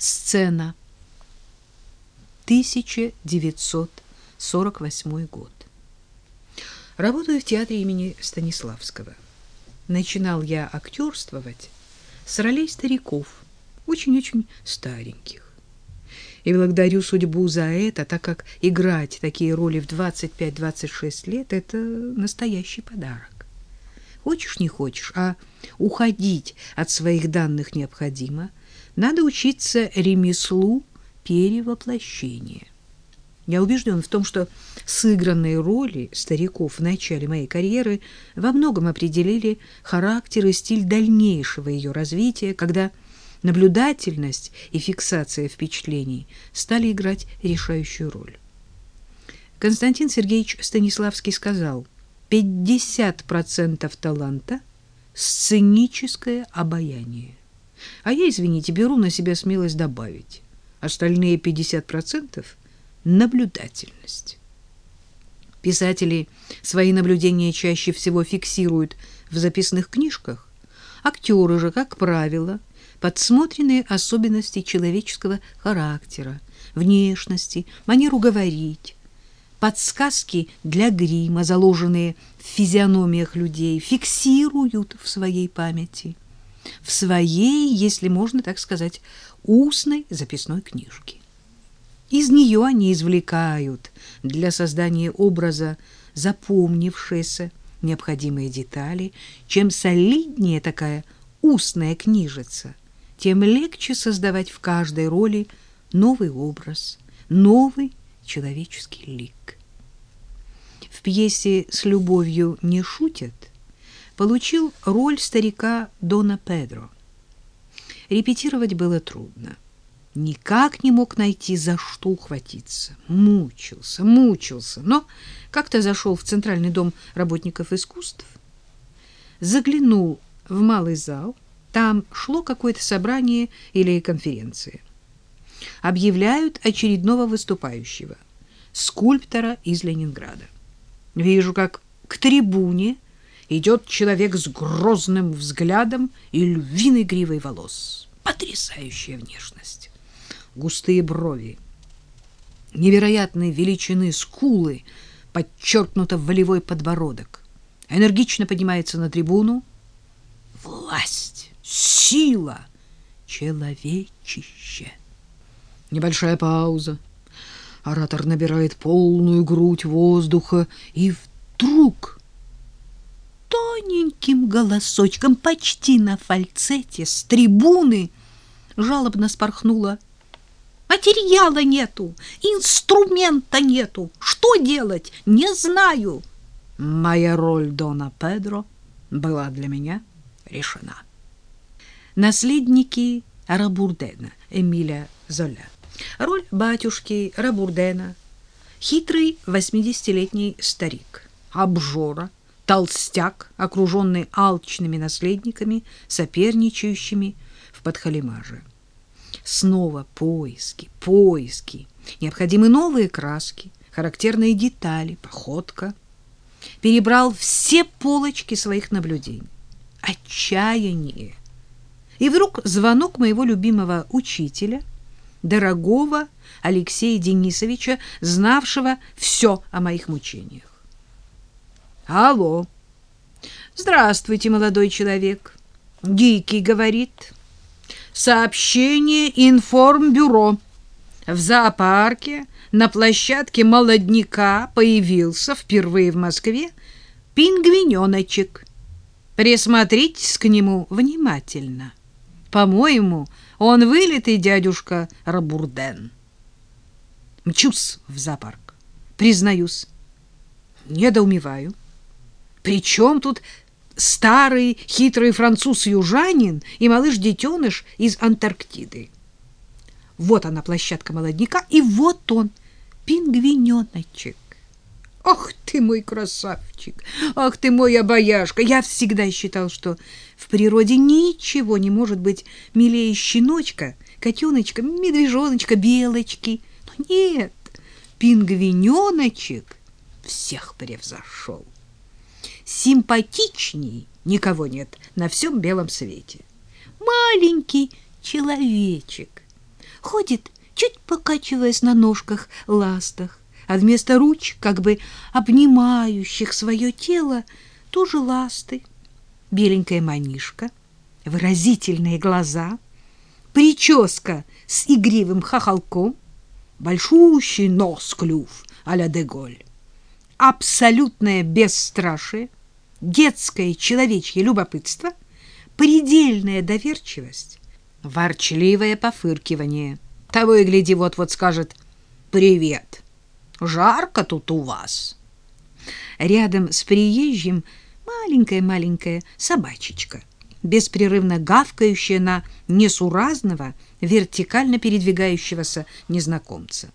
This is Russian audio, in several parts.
Сцена. 1948 год. Работаю в театре имени Станиславского. Начинал я актерствовать с ролей стариков, очень-очень стареньких. И благодарю судьбу за это, так как играть такие роли в 25-26 лет — это настоящий подарок. Хочешь, не хочешь, а уходить от своих данных необходимо. Надо учиться ремеслу перевоплощения. Я убежден в том, что сыгранные роли стариков в начале моей карьеры во многом определили характер и стиль дальнейшего ее развития, когда наблюдательность и фиксация впечатлений стали играть решающую роль. Константин Сергеевич Станиславский сказал, 50% таланта – сценическое обаяние. А я, извините, беру на себя смелость добавить. Остальные 50% – наблюдательность. Писатели свои наблюдения чаще всего фиксируют в записных книжках, актеры же, как правило, подсмотренные особенности человеческого характера, внешности, манеру говорить, подсказки для грима, заложенные в физиономиях людей, фиксируют в своей памяти, в своей, если можно так сказать, устной записной книжке. Из нее они извлекают для создания образа запомнившиеся необходимые детали. Чем солиднее такая устная книжица, тем легче создавать в каждой роли новый образ, новый человеческий лик. В пьесе «С любовью не шутят» получил роль старика Дона Педро. Репетировать было трудно. Никак не мог найти, за что ухватиться. Мучился, мучился, но как-то зашел в Центральный дом работников искусств, заглянул в малый зал, там шло какое-то собрание или конференция. Объявляют очередного выступающего, скульптора из Ленинграда. Вижу, как к трибуне идет человек с грозным взглядом и львиной гривой волос. Потрясающая внешность. Густые брови, невероятной величины скулы, подчеркнуто волевой подбородок. Энергично поднимается на трибуну. Власть, сила, человечище. Небольшая пауза. Оратор набирает полную грудь воздуха, и вдруг тоненьким голосочком, почти на фальцете, с трибуны, жалобно спорхнула. Материала нету, инструмента нету. Что делать? Не знаю. Моя роль Дона Педро была для меня решена. Наследники Рабурдена Эмиля Золя. Роль батюшки Рабурдена. Хитрый восьмидесятилетний старик. Обжора, толстяк, окруженный алчными наследниками, соперничающими в подхалимаже. Снова поиски, поиски. Необходимы новые краски, характерные детали, походка. Перебрал все полочки своих наблюдений. Отчаяние. И вдруг звонок моего любимого учителя, дорогого Алексея Денисовича, знавшего все о моих мучениях. Алло. Здравствуйте, молодой человек. Дикий говорит. Сообщение информбюро. В зоопарке на площадке молодняка появился впервые в Москве пингвиненочек. Присмотритесь к нему внимательно. По-моему, он вылитый дядюшка Рабурден. Мчусь в зоопарк. Признаюсь, недоумеваю. Причем тут старый хитрый француз-южанин и малыш-детеныш из Антарктиды? Вот она, площадка молодняка, и вот он, пингвиненочек. Ах ты мой красавчик! Ах ты мой обаяшка! Я всегда считал, что в природе ничего не может быть милее щеночка, котеночка, медвежоночка, белочки. Но нет, пингвиненочек всех превзошел симпатичней никого нет на всем белом свете. Маленький человечек, ходит, чуть покачиваясь на ножках-ластах, а вместо ручек, как бы обнимающих свое тело, тоже ласты. Беленькая манишка, выразительные глаза, прическа с игривым хохолком, большущий нос-клюв а-ля Деголь, абсолютное бесстрашие, детское человечье любопытство, предельная доверчивость, ворчливое пофыркивание. Того и гляди, вот-вот скажет «Привет, жарко тут у вас». Рядом с приезжим маленькая-маленькая собачечка, беспрерывно гавкающая на несуразного, вертикально передвигающегося незнакомца.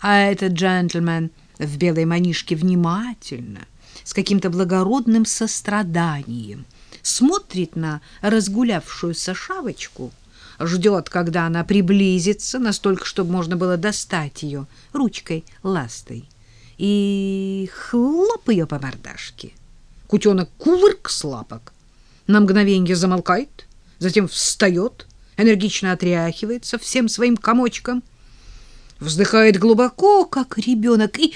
А этот джентльмен в белой манишке внимательно, с каким-то благородным состраданием, смотрит на разгулявшуюся шавочку, ждет, когда она приблизится, настолько, чтобы можно было достать ее ручкой ластой, и хлоп ее по мордашке. Кутенок кувырк с лапок, на мгновенье замолкает, затем встает, энергично отряхивается всем своим комочком, вздыхает глубоко, как ребенок, и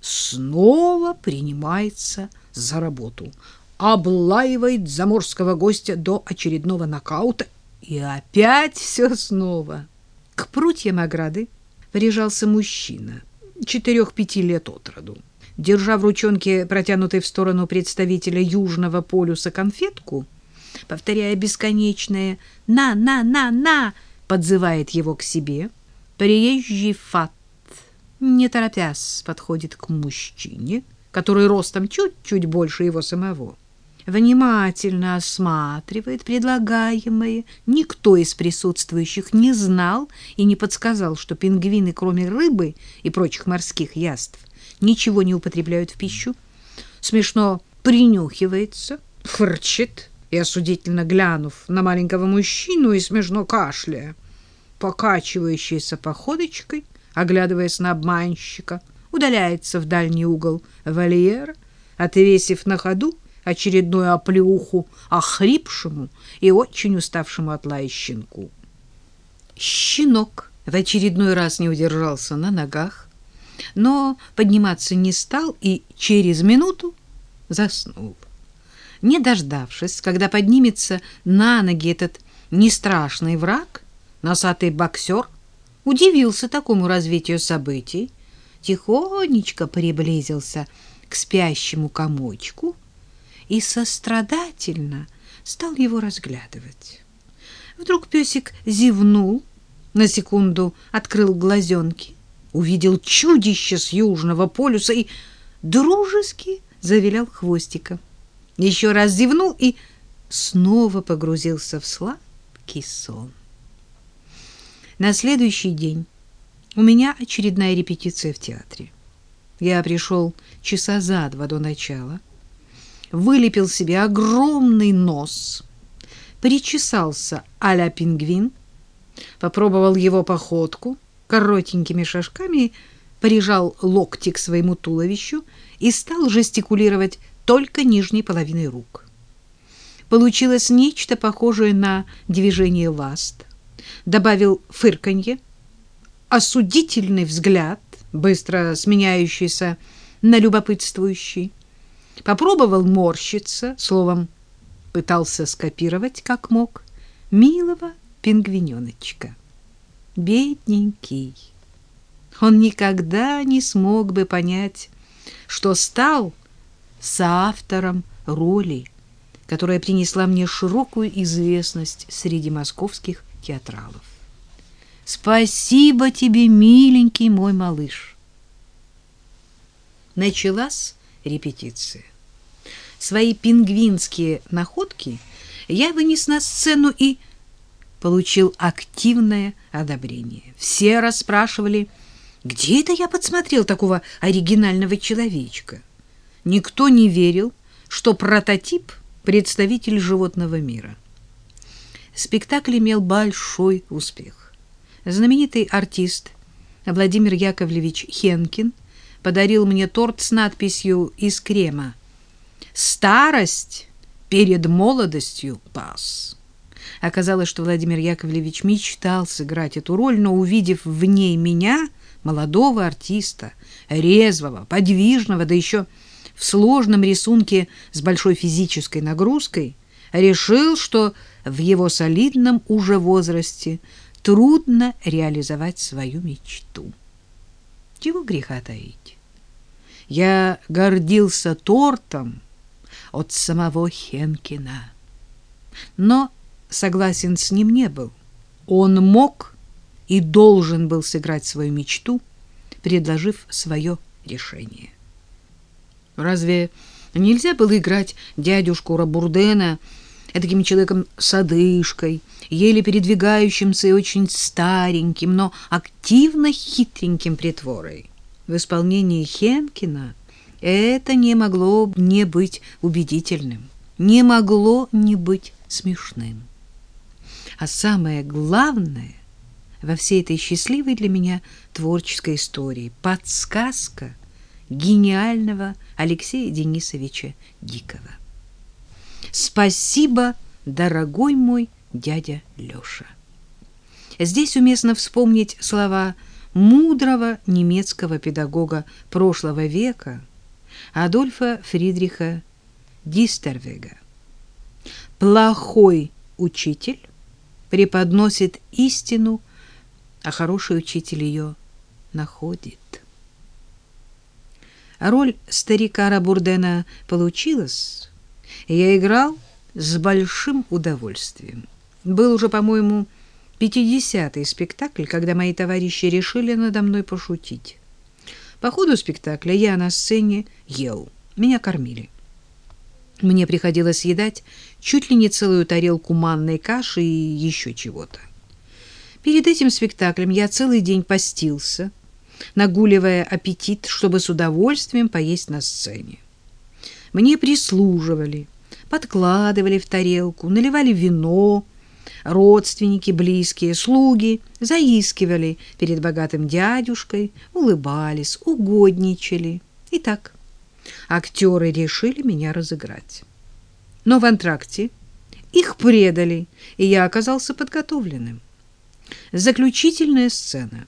снова принимается за работу, облаивает заморского гостя до очередного нокаута, и опять все снова. К прутьям ограды прижался мужчина, четырех-пяти лет от роду. Держа в ручонке протянутой в сторону представителя Южного полюса конфетку, повторяя бесконечное «на, на, на, на», подзывает его к себе. Приезжий фат, не торопясь, подходит к мужчине, который ростом чуть-чуть больше его самого. Внимательно осматривает предлагаемое. Никто из присутствующих не знал и не подсказал, что пингвины, кроме рыбы и прочих морских яств, ничего не употребляют в пищу, смешно принюхивается, фырчит и, осудительно глянув на маленького мужчину и смешно кашляя, покачивающейся походочкой, оглядываясь на обманщика, удаляется в дальний угол вольера, отвесив на ходу очередную оплеуху охрипшему и очень уставшему от лая щенку. Щенок в очередной раз не удержался на ногах, но подниматься не стал и через минуту заснул. Не дождавшись, когда поднимется на ноги этот нестрашный враг, носатый боксер удивился такому развитию событий, тихонечко приблизился к спящему комочку и сострадательно стал его разглядывать. Вдруг песик зевнул, на секунду открыл глазенки увидел чудище с южного полюса и дружески завилял хвостиком. Еще раз зевнул и снова погрузился в сладкий сон. На следующий день у меня очередная репетиция в театре. Я пришел часа за два до начала, вылепил себе огромный нос, причесался а-ля пингвин, попробовал его походку — коротенькими шажками прижал локти к своему туловищу и стал жестикулировать только нижней половиной рук. Получилось нечто похожее на движение ласт. Добавил фырканье, осудительный взгляд, быстро сменяющийся на любопытствующий. Попробовал морщиться, словом, пытался скопировать, как мог, милого пингвиненочка бедненький. Он никогда не смог бы понять, что стал соавтором роли, которая принесла мне широкую известность среди московских театралов. Спасибо тебе, миленький мой малыш. Началась репетиция. Свои пингвинские находки я вынес на сцену и получил активное одобрение. Все расспрашивали, где это я подсмотрел такого оригинального человечка. Никто не верил, что прототип — представитель животного мира. Спектакль имел большой успех. Знаменитый артист Владимир Яковлевич Хенкин подарил мне торт с надписью из крема «Старость перед молодостью пас». Оказалось, что Владимир Яковлевич мечтал сыграть эту роль, но, увидев в ней меня, молодого артиста, резвого, подвижного, да еще в сложном рисунке с большой физической нагрузкой, решил, что в его солидном уже возрасте трудно реализовать свою мечту. Чего греха таить? Я гордился тортом от самого Хенкина. Но согласен с ним не был. Он мог и должен был сыграть свою мечту, предложив свое решение. Разве нельзя было играть дядюшку Рабурдена таким человеком с одышкой, еле передвигающимся и очень стареньким, но активно хитреньким притворой? В исполнении Хенкина это не могло не быть убедительным, не могло не быть смешным. А самое главное во всей этой счастливой для меня творческой истории подсказка гениального Алексея Денисовича Дикого. Спасибо, дорогой мой дядя Лёша. Здесь уместно вспомнить слова мудрого немецкого педагога прошлого века Адольфа Фридриха Дистервега. Плохой учитель преподносит истину, а хороший учитель ее находит. Роль старика Рабурдена получилась, я играл с большим удовольствием. Был уже, по-моему, пятидесятый спектакль, когда мои товарищи решили надо мной пошутить. По ходу спектакля я на сцене ел, меня кормили. Мне приходилось съедать чуть ли не целую тарелку манной каши и еще чего-то. Перед этим спектаклем я целый день постился, нагуливая аппетит, чтобы с удовольствием поесть на сцене. Мне прислуживали, подкладывали в тарелку, наливали вино, родственники, близкие, слуги заискивали перед богатым дядюшкой, улыбались, угодничали. И так актеры решили меня разыграть. Но в антракте их предали, и я оказался подготовленным. Заключительная сцена.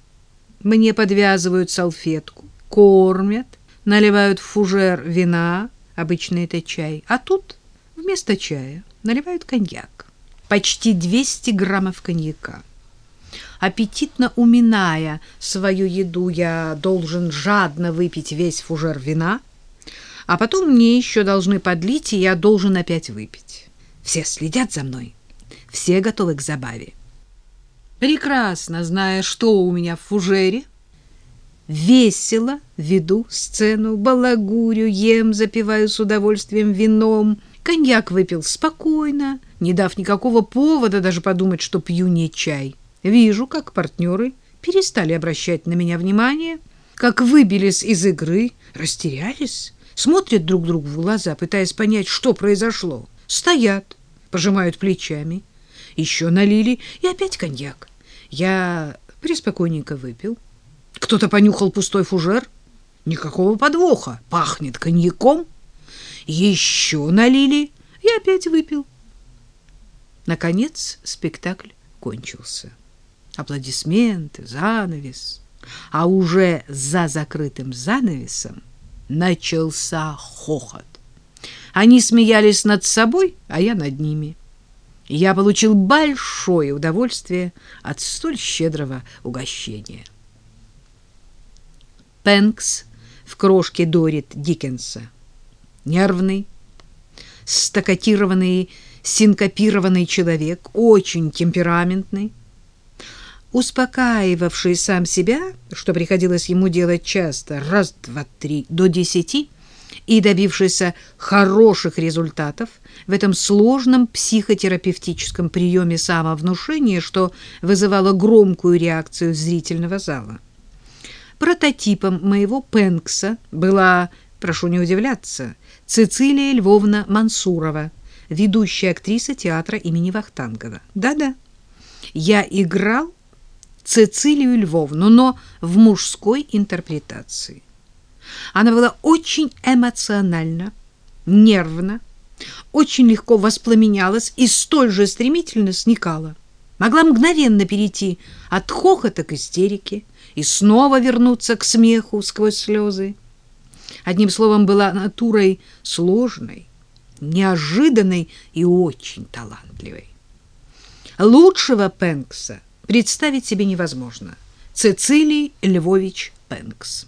Мне подвязывают салфетку, кормят, наливают в фужер вина, обычно это чай, а тут вместо чая наливают коньяк. Почти 200 граммов коньяка. Аппетитно уминая свою еду, я должен жадно выпить весь фужер вина, а потом мне еще должны подлить, и я должен опять выпить. Все следят за мной, все готовы к забаве. Прекрасно зная, что у меня в фужере, весело веду сцену, балагурю, ем, запиваю с удовольствием вином. Коньяк выпил спокойно, не дав никакого повода даже подумать, что пью не чай. Вижу, как партнеры перестали обращать на меня внимание, как выбились из игры, растерялись, смотрят друг другу в глаза, пытаясь понять, что произошло. Стоят, пожимают плечами. Еще налили, и опять коньяк. Я преспокойненько выпил. Кто-то понюхал пустой фужер. Никакого подвоха. Пахнет коньяком. Еще налили. Я опять выпил. Наконец спектакль кончился. Аплодисменты, занавес. А уже за закрытым занавесом начался хохот. Они смеялись над собой, а я над ними. Я получил большое удовольствие от столь щедрого угощения. Пенкс в крошке Дорит Диккенса. Нервный, стакатированный, синкопированный человек, очень темпераментный, успокаивавший сам себя, что приходилось ему делать часто, раз, два, три, до десяти, и добившийся хороших результатов в этом сложном психотерапевтическом приеме самовнушения, что вызывало громкую реакцию зрительного зала. Прототипом моего Пенкса была, прошу не удивляться, Цицилия Львовна Мансурова, ведущая актриса театра имени Вахтангова. Да-да, я играл Цицилию Львовну, но в мужской интерпретации. Она была очень эмоциональна, нервна, очень легко воспламенялась и столь же стремительно сникала. Могла мгновенно перейти от хохота к истерике и снова вернуться к смеху сквозь слезы. Одним словом, была натурой сложной, неожиданной и очень талантливой. Лучшего Пенкса представить себе невозможно. Цицилий Львович Пенкс.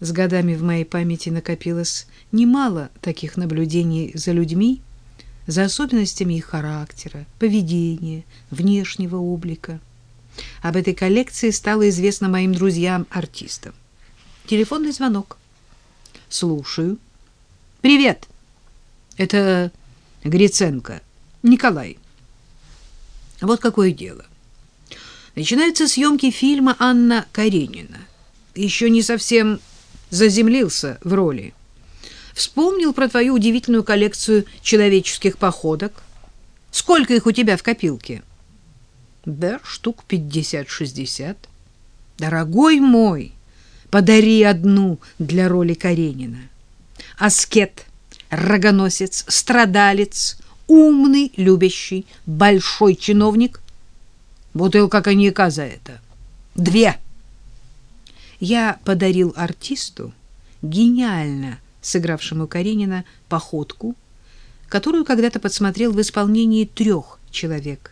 С годами в моей памяти накопилось немало таких наблюдений за людьми, за особенностями их характера, поведения, внешнего облика. Об этой коллекции стало известно моим друзьям-артистам. Телефонный звонок. Слушаю. Привет. Это Гриценко. Николай. Вот какое дело. Начинаются съемки фильма Анна Каренина. Еще не совсем заземлился в роли. Вспомнил про твою удивительную коллекцию человеческих походок. Сколько их у тебя в копилке? Да, штук пятьдесят-шестьдесят. Дорогой мой, подари одну для роли Каренина. Аскет, рогоносец, страдалец, умный, любящий, большой чиновник. Бутылка коньяка за это. Две. Я подарил артисту, гениально сыгравшему Каренина, походку, которую когда-то подсмотрел в исполнении трех человек.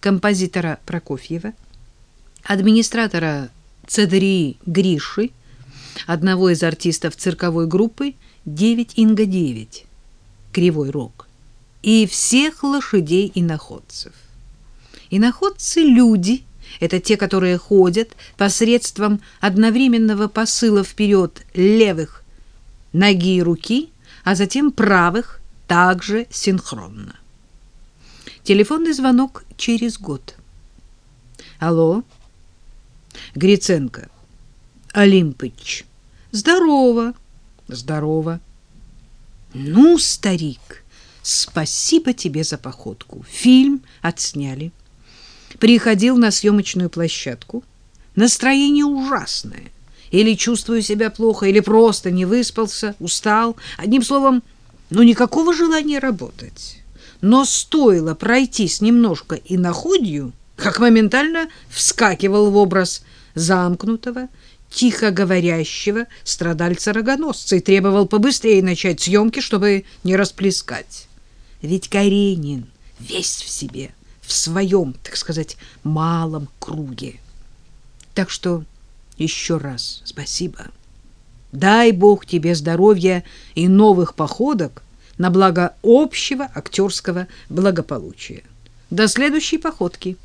Композитора Прокофьева, администратора Цедрии Гриши, одного из артистов цирковой группы «Девять Инга-9», Кривой Рог, и всех лошадей и находцев. Иноходцы — люди, это те, которые ходят посредством одновременного посыла вперед левых ноги и руки, а затем правых также синхронно. Телефонный звонок через год. Алло? Гриценко. Олимпыч. Здорово. Здорово. Ну, старик, спасибо тебе за походку. Фильм отсняли приходил на съемочную площадку. Настроение ужасное. Или чувствую себя плохо, или просто не выспался, устал. Одним словом, ну никакого желания работать. Но стоило пройтись немножко и находью, как моментально вскакивал в образ замкнутого, тихо говорящего страдальца-рогоносца и требовал побыстрее начать съемки, чтобы не расплескать. Ведь Каренин весь в себе — в своем, так сказать, малом круге. Так что еще раз спасибо. Дай Бог тебе здоровья и новых походок на благо общего актерского благополучия. До следующей походки.